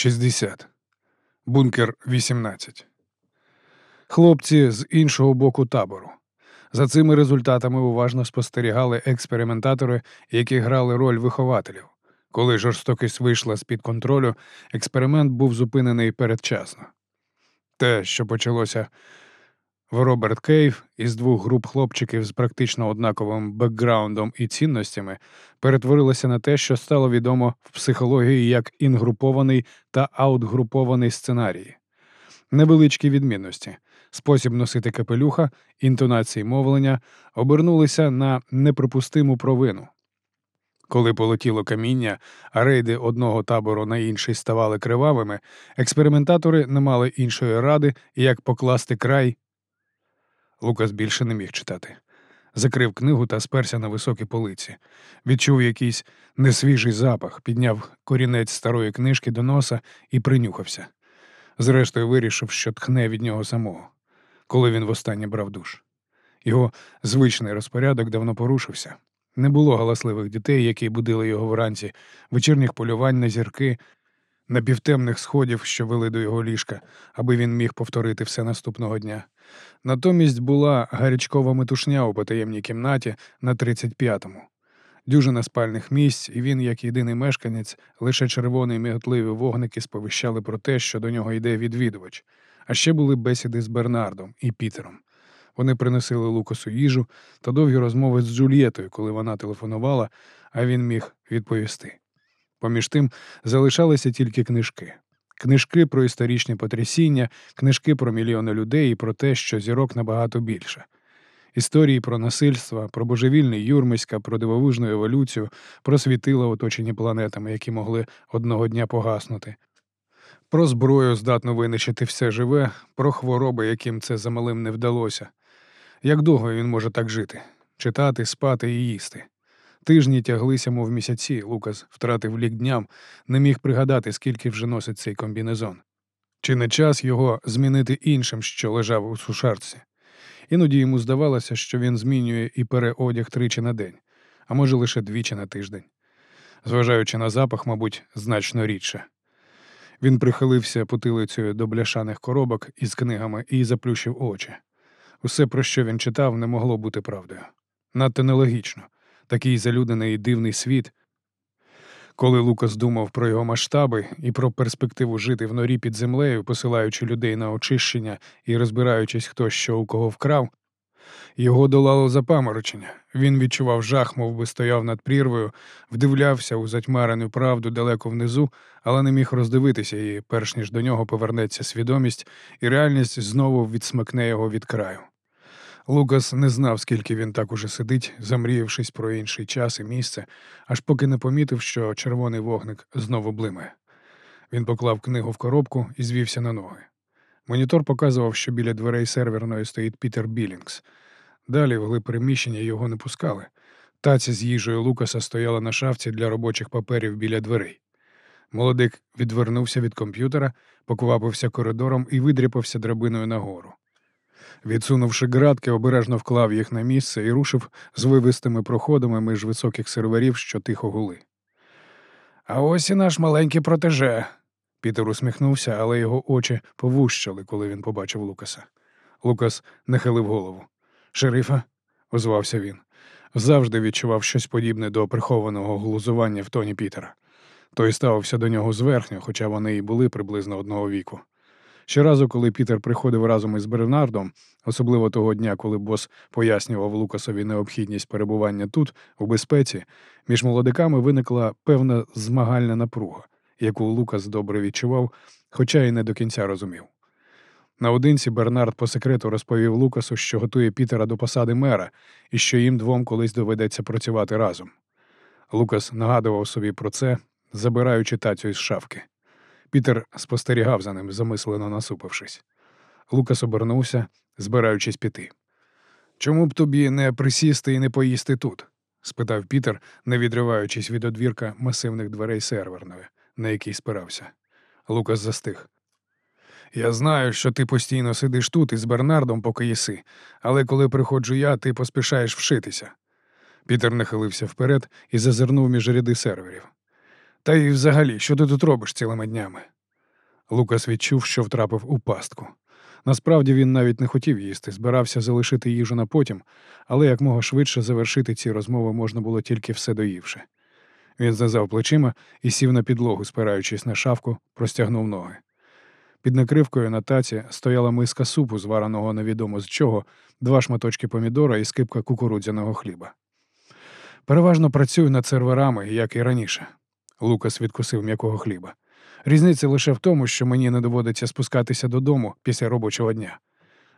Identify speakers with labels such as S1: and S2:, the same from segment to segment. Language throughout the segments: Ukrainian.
S1: 60. Бункер 18. Хлопці з іншого боку табору. За цими результатами уважно спостерігали експериментатори, які грали роль вихователів. Коли жорстокість вийшла з-під контролю, експеримент був зупинений передчасно. Те, що почалося в Robbers Cave із двох груп хлопчиків з практично однаковим бекграундом і цінностями, перетворилося на те, що стало відомо в психології як інгрупований та аутгрупований сценарії. Невеличкі відмінності, спосіб носити капелюха, інтонації мовлення обернулися на неприпустиму провину. Коли полетіло каміння, а рейди одного табору на інший ставали кривавими, експериментатори не мали іншої ради, як покласти край. Лукас більше не міг читати. Закрив книгу та сперся на високі полиці. Відчув якийсь несвіжий запах, підняв корінець старої книжки до носа і принюхався. Зрештою, вирішив, що тхне від нього самого, коли він востаннє брав душ. Його звичний розпорядок давно порушився. Не було галасливих дітей, які будили його вранці, вечірніх полювань на зірки, напівтемних сходів, що вели до його ліжка, аби він міг повторити все наступного дня. Натомість була гарячкова метушня у потаємній кімнаті на 35-му. Дюжина спальних місць, і він, як єдиний мешканець, лише червоні міготливі вогники сповіщали про те, що до нього йде відвідувач. А ще були бесіди з Бернардом і Пітером. Вони приносили Лукасу їжу та довгі розмови з Джульєтою, коли вона телефонувала, а він міг відповісти. Поміж тим залишалися тільки книжки. Книжки про історичні потрясіння, книжки про мільйони людей і про те, що зірок набагато більше. Історії про насильство, про божевільний юрмиська, про дивовижну еволюцію, про світила, оточені планетами, які могли одного дня погаснути, про зброю здатну винищити все живе, про хвороби, яким це замалим не вдалося. Як довго він може так жити, читати, спати і їсти? Тижні тяглися, мов місяці, Лукас втратив лік дням, не міг пригадати, скільки вже носить цей комбінезон. Чи не час його змінити іншим, що лежав у сушарці? Іноді йому здавалося, що він змінює і переодяг тричі на день, а може лише двічі на тиждень. Зважаючи на запах, мабуть, значно рідше. Він прихилився потилицею до бляшаних коробок із книгами і заплющив очі. Усе, про що він читав, не могло бути правдою. Надто нелогічно такий залюдений і дивний світ. Коли Лукас думав про його масштаби і про перспективу жити в норі під землею, посилаючи людей на очищення і розбираючись, хто що у кого вкрав, його долало запаморочення. Він відчував жах, мов би стояв над прірвою, вдивлявся у затьмарену правду далеко внизу, але не міг роздивитися її, перш ніж до нього повернеться свідомість, і реальність знову відсмикне його від краю. Лукас не знав, скільки він так уже сидить, замріявшись про інший час і місце, аж поки не помітив, що червоний вогник знову блимає. Він поклав книгу в коробку і звівся на ноги. Монітор показував, що біля дверей серверної стоїть Пітер Білінгс. Далі вглиб приміщення його не пускали. Таця з їжею Лукаса стояла на шафці для робочих паперів біля дверей. Молодик відвернувся від комп'ютера, поквапився коридором і видріпався драбиною нагору. Відсунувши ґратки, обережно вклав їх на місце і рушив з вивистими проходами між високих серверів, що тихо гули. А ось і наш маленький протеже. Пітер усміхнувся, але його очі повущали, коли він побачив Лукаса. Лукас нахилив голову. Шерифа, озвався він, завжди відчував щось подібне до прихованого глузування в тоні Пітера. Той ставився до нього зверхньо, хоча вони і були приблизно одного віку. Щоразу, коли Пітер приходив разом із Бернардом, особливо того дня, коли бос пояснював Лукасові необхідність перебування тут, у безпеці, між молодиками виникла певна змагальна напруга, яку Лукас добре відчував, хоча й не до кінця розумів. Наодинці Бернард по секрету розповів Лукасу, що готує Пітера до посади мера і що їм двом колись доведеться працювати разом. Лукас нагадував собі про це, забираючи тацю із шафки. Пітер спостерігав за ним, замислено насупившись. Лукас обернувся, збираючись піти. Чому б тобі не присісти і не поїсти тут? спитав Пітер, не відриваючись від одвірка масивних дверей серверної, на який спирався. Лукас застиг. Я знаю, що ти постійно сидиш тут із Бернардом, поки їси, але коли приходжу я, ти поспішаєш вшитися. Пітер нахилився вперед і зазирнув між ряди серверів. Та й взагалі, що ти тут робиш цілими днями? Лукас відчув, що втрапив у пастку. Насправді він навіть не хотів їсти, збирався залишити їжу на потім, але якмога швидше завершити ці розмови можна було тільки все доївши. Він знизав плечима і сів на підлогу, спираючись на шавку, простягнув ноги. Під накривкою на таці стояла миска супу, звареного невідомо з чого, два шматочки помідора і скипка кукурудзяного хліба. Переважно працюю над серверами, як і раніше. Лукас відкусив м'якого хліба. Різниця лише в тому, що мені не доводиться спускатися додому після робочого дня.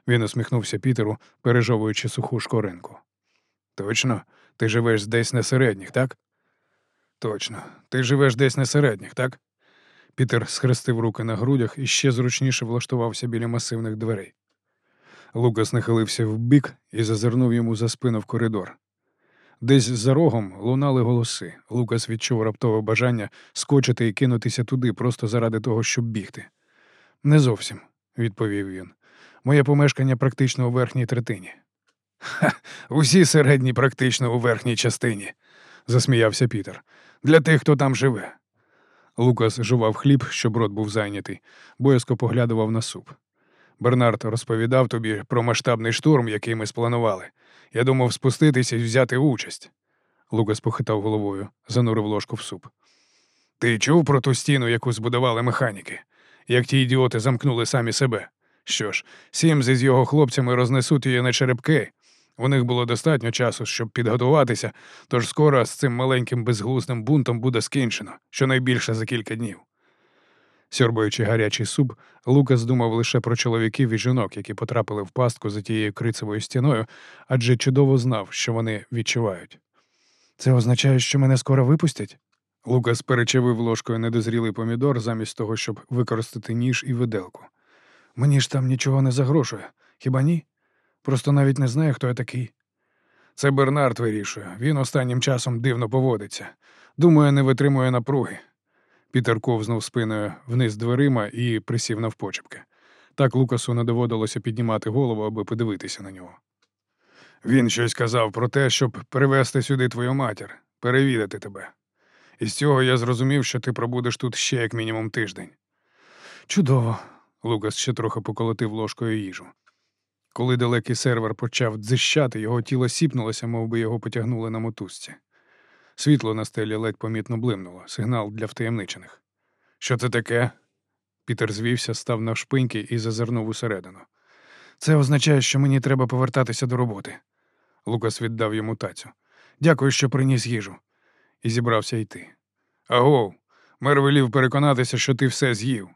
S1: Він усміхнувся Пітеру, пережовуючи суху шкоринку. Точно, ти живеш десь на середніх, так? Точно, ти живеш десь на середніх, так? Пітер схрестив руки на грудях і ще зручніше влаштувався біля масивних дверей. Лукас нахилився вбік і зазирнув йому за спину в коридор. Десь за рогом лунали голоси. Лукас відчув раптове бажання скочити і кинутися туди просто заради того, щоб бігти. Не зовсім, відповів він. Моє помешкання практично у верхній третині. Ха, усі середні практично у верхній частині, засміявся Пітер. Для тих, хто там живе. Лукас жував хліб, щоб рот був зайнятий, боязко поглядував на суп. Бернард розповідав тобі про масштабний штурм, який ми спланували. Я думав спуститися і взяти участь. Лукас похитав головою, занурив ложку в суп. Ти чув про ту стіну, яку збудували механіки, як ті ідіоти замкнули самі себе? Що ж, Сімзи з його хлопцями рознесуть її на черепки. У них було достатньо часу, щоб підготуватися, тож скоро з цим маленьким безглуздим бунтом буде скінчено, щонайбільше за кілька днів. Сьорбаючи гарячий суп, Лукас думав лише про чоловіків і жінок, які потрапили в пастку за тією крицевою стіною, адже чудово знав, що вони відчувають. Це означає, що мене скоро випустять? Лукас перечавив ложкою недозрілий помідор замість того, щоб використати ніж і виделку. Мені ж там нічого не загрошує, хіба ні? Просто навіть не знаю, хто я такий. Це Бернард вирішує. Він останнім часом дивно поводиться. Думаю, не витримує напруги. Пітер ковзнув спиною вниз дверима і присів навпочепки. Так Лукасу не доводилося піднімати голову, аби подивитися на нього. Він щось казав про те, щоб привезти сюди твою матір, перевідати тебе. І з цього я зрозумів, що ти пробудеш тут ще як мінімум тиждень. Чудово. Лукас ще трохи поколотив ложкою їжу. Коли далекий сервер почав дзищати, його тіло сіпнулося, мов би його потягнули на мотузці. Світло на стелі ледь помітно блимнуло, сигнал для втаємничених. Що це таке? Пітер звівся, став навшпиньки і зазирнув усередину. Це означає, що мені треба повертатися до роботи. Лукас віддав йому тацю. Дякую, що приніс їжу. І зібрався йти. Агов, мер велів переконатися, що ти все з'їв.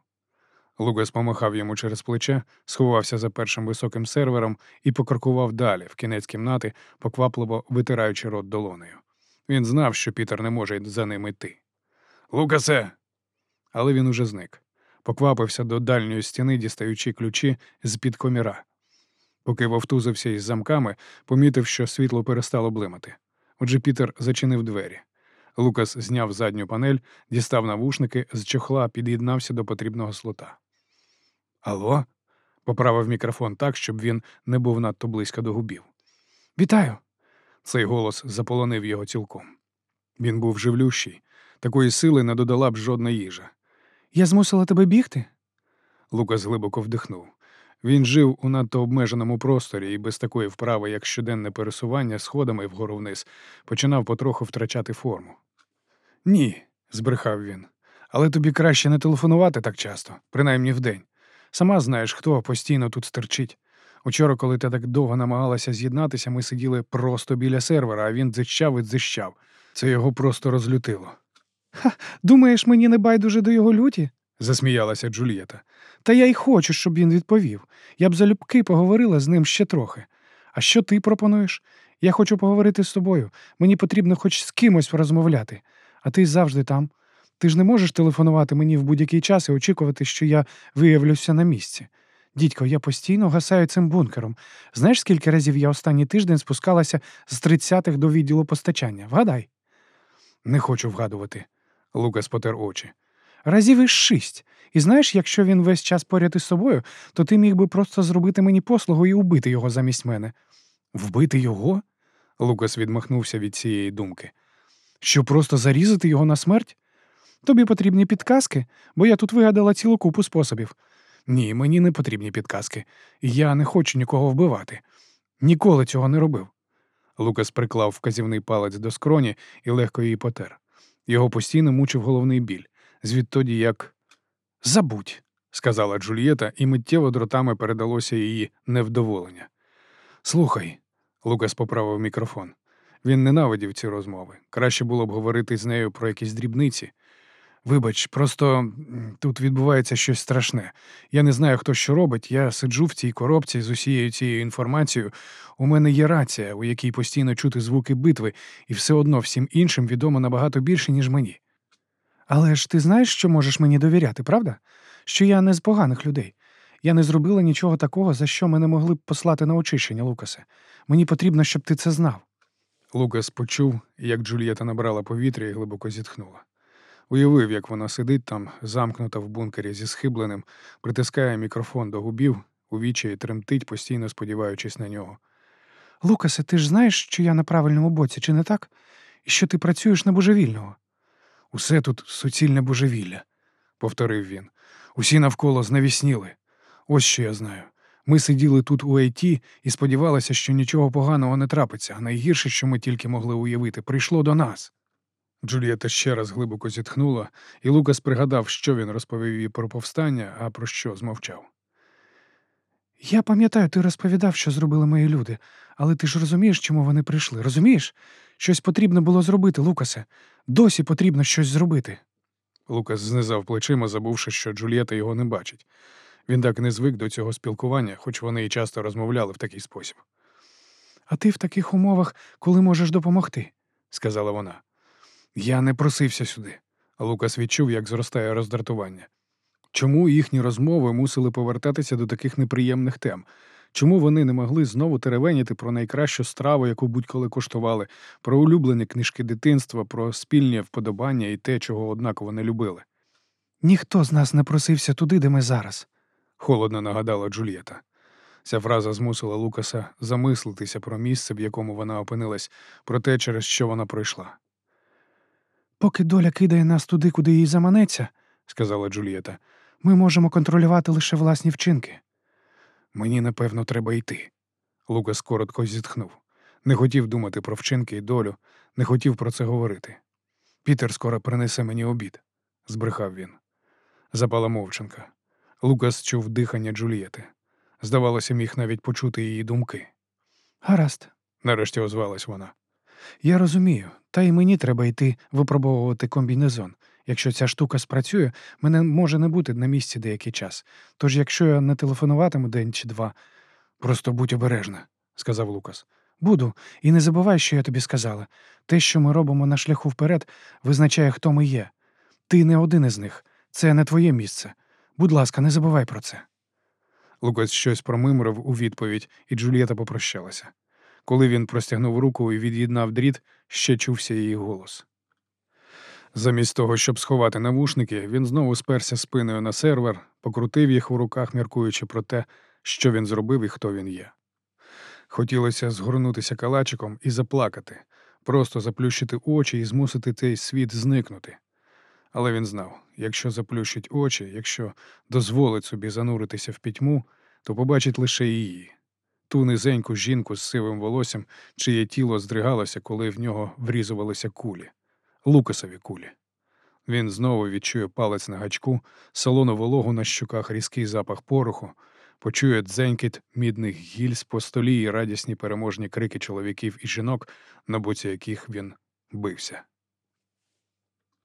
S1: Лукас помахав йому через плече, сховався за першим високим сервером і покрокував далі, в кінець кімнати, поквапливо витираючи рот долонею. Він знав, що Пітер не може за ним йти. Лукасе. Але він уже зник. Поквапився до дальньої стіни, дістаючи ключі з-під коміра. Поки вовтузився із замками, помітив, що світло перестало блимати. Отже, Пітер зачинив двері. Лукас зняв задню панель, дістав навушники, з чохла під'єднався до потрібного слота. Алло? поправив мікрофон так, щоб він не був надто близько до губів. Вітаю! Цей голос заполонив його цілком. Він був живлющий, такої сили не додала б жодна їжа. Я змусила тебе бігти? Лукас глибоко вдихнув. Він жив у надто обмеженому просторі і без такої вправи, як щоденне пересування сходами вгору вниз, починав потроху втрачати форму. Ні, збрехав він, але тобі краще не телефонувати так часто, принаймні вдень. Сама знаєш, хто постійно тут стерчить. Учора, коли ти так довго намагалася з'єднатися, ми сиділи просто біля сервера, а він дзищав і дзищав. Це його просто розлютило. Ха, думаєш, мені не байдуже до його люті? засміялася Джулієта. Та я й хочу, щоб він відповів. Я б залюбки поговорила з ним ще трохи. А що ти пропонуєш? Я хочу поговорити з тобою. Мені потрібно хоч з кимось розмовляти, а ти завжди там. Ти ж не можеш телефонувати мені в будь-який час і очікувати, що я виявлюся на місці. Дідько, я постійно гасаю цим бункером. Знаєш, скільки разів я останній тиждень спускалася з тридцятих до відділу постачання? Вгадай. Не хочу вгадувати. Лукас потер очі. Разів із шість. І знаєш, якщо він весь час поряд із собою, то ти міг би просто зробити мені послугу і убити його замість мене. Вбити його? Лукас відмахнувся від цієї думки. Що просто зарізати його на смерть? Тобі потрібні підказки, бо я тут вигадала цілу купу способів. Ні, мені не потрібні підказки. Я не хочу нікого вбивати. Ніколи цього не робив. Лукас приклав вказівний палець до скроні і легко її потер. Його постійно мучив головний біль, звідтоді як забудь, сказала Джульєта, і миттєво дротами передалося її невдоволення. Слухай, Лукас поправив мікрофон. Він ненавидів ці розмови. Краще було б говорити з нею про якісь дрібниці. Вибач, просто тут відбувається щось страшне. Я не знаю, хто що робить. Я сиджу в цій коробці з усією цією інформацією. У мене є рація, у якій постійно чути звуки битви, і все одно всім іншим відомо набагато більше, ніж мені. Але ж ти знаєш, що можеш мені довіряти, правда? Що я не з поганих людей. Я не зробила нічого такого, за що мене могли б послати на очищення, Лукасе. Мені потрібно, щоб ти це знав. Лукас почув, як Джульєта набрала повітря і глибоко зітхнула. Уявив, як вона сидить там, замкнута в бункері зі схибленим, притискає мікрофон до губів, у вічі тремтить, постійно сподіваючись на нього. Лукасе, ти ж знаєш, що я на правильному боці, чи не так? І що ти працюєш на божевільного? Усе тут суцільне божевілля, повторив він. Усі навколо знавісніли. Ось що я знаю. Ми сиділи тут у АйТ і сподівалися, що нічого поганого не трапиться, а найгірше, що ми тільки могли уявити, прийшло до нас. Джулієта ще раз глибоко зітхнула, і Лукас пригадав, що він розповів їй про повстання, а про що змовчав. Я пам'ятаю, ти розповідав, що зробили мої люди, але ти ж розумієш, чому вони прийшли. Розумієш? Щось потрібно було зробити, Лукасе. Досі потрібно щось зробити. Лукас знизав плечима, забувши, що Джульєта його не бачить. Він так не звик до цього спілкування, хоч вони і часто розмовляли в такий спосіб. А ти в таких умовах, коли можеш допомогти, сказала вона. Я не просився сюди. Лукас відчув, як зростає роздратування. Чому їхні розмови мусили повертатися до таких неприємних тем? Чому вони не могли знову теревеніти про найкращу страву, яку будь-коли коштували, про улюблені книжки дитинства, про спільні вподобання і те, чого однаково не любили? Ніхто з нас не просився туди, де ми зараз, холодно нагадала Джульєта. Ця фраза змусила Лукаса замислитися про місце, в якому вона опинилась, про те, через що вона пройшла. Поки доля кидає нас туди, куди їй заманеться, сказала Джульєта, ми можемо контролювати лише власні вчинки. Мені, напевно, треба йти. Лукас коротко зітхнув. Не хотів думати про вчинки і долю, не хотів про це говорити. Пітер скоро принесе мені обід, збрехав він. Запала мовчанка. Лукас чув дихання Джульєти. Здавалося, міг навіть почути її думки. Гаразд, нарешті озвалась вона. Я розумію, та й мені треба йти випробовувати комбінезон. Якщо ця штука спрацює, мене може не бути на місці деякий час. Тож, якщо я не телефонуватиму день чи два, просто будь обережна, сказав Лукас. Буду, і не забувай, що я тобі сказала. Те, що ми робимо на шляху вперед, визначає, хто ми є. Ти не один із них, це не твоє місце. Будь ласка, не забувай про це. Лукас щось промимрив у відповідь, і Джулієта попрощалася. Коли він простягнув руку і від'єднав дріт, ще чувся її голос. Замість того, щоб сховати навушники, він знову сперся спиною на сервер, покрутив їх у руках, міркуючи про те, що він зробив і хто він є. Хотілося згорнутися калачиком і заплакати, просто заплющити очі і змусити цей світ зникнути. Але він знав, якщо заплющить очі, якщо дозволить собі зануритися в пітьму, то побачить лише її ту низеньку жінку з сивим волоссям, чиє тіло здригалося, коли в нього врізувалися кулі, лукасові кулі. Він знову відчує палець на гачку, солону вологу на щуках різкий запах пороху, почує дзенькіт мідних гільз по столі і радісні переможні крики чоловіків і жінок, на боці яких він бився.